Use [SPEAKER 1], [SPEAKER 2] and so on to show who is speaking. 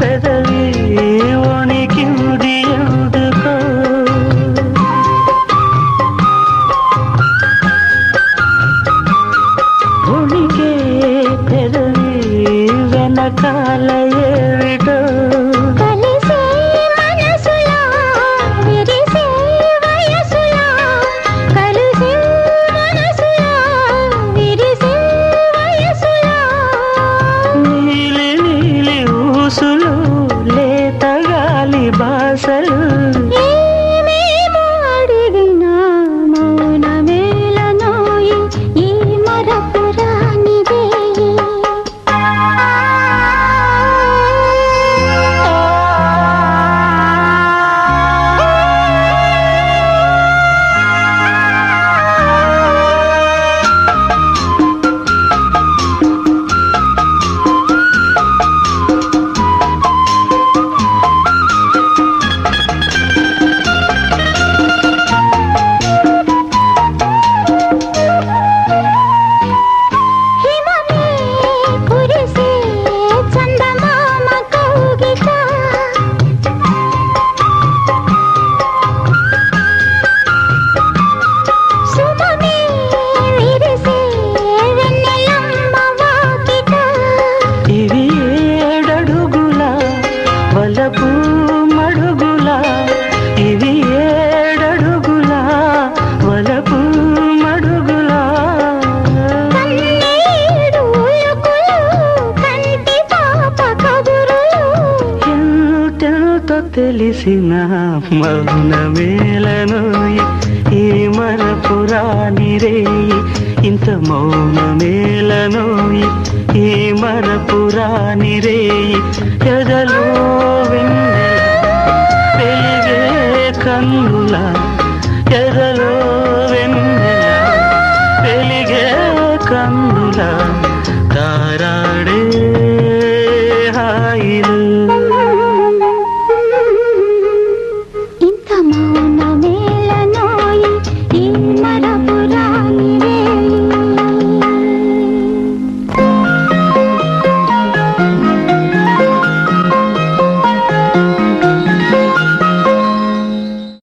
[SPEAKER 1] பெத
[SPEAKER 2] ಕಾಲ ಕಾಲ వలపు మడుగుల ఇవి ఏడడుగుల వలపు మడుగుల. ఎంతెంతో తెలిసిన మౌనమేలను ఈ మరపురాని రేయి ఇంత మౌనమేలను ఈ మరపురాని రేయి ఎదలో వెన్నెల వెలిగే కన్నుల ఎదలో